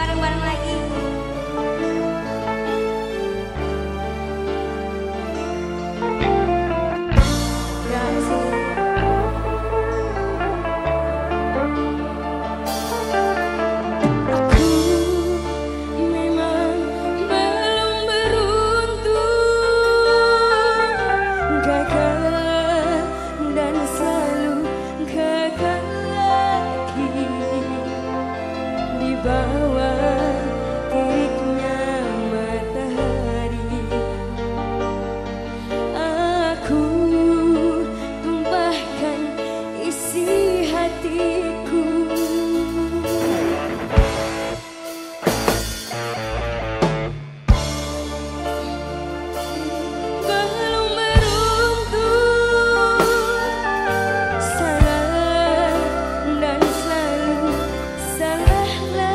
bareng-bareng lagi. love.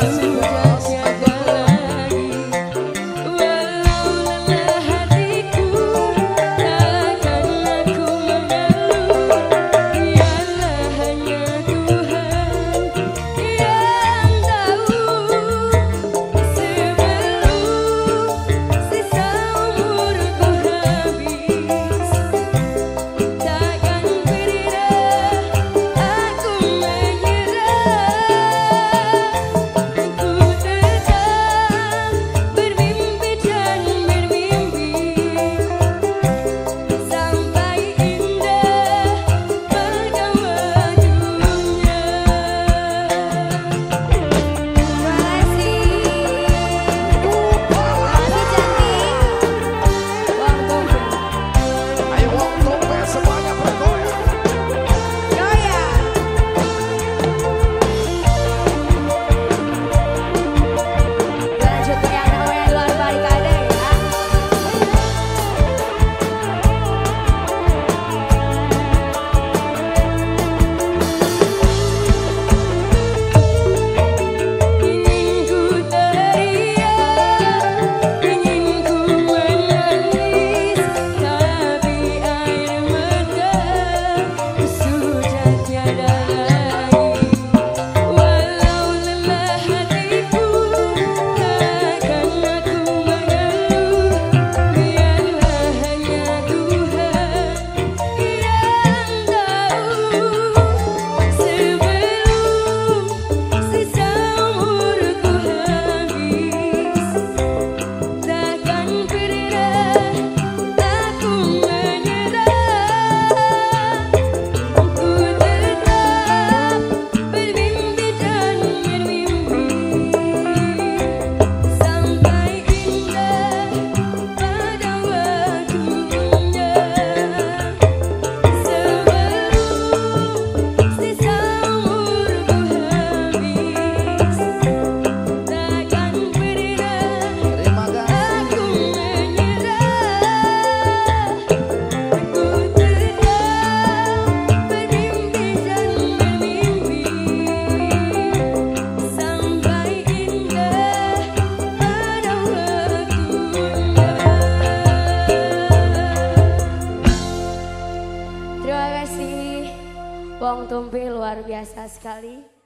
Thank you. luar biasa sekali.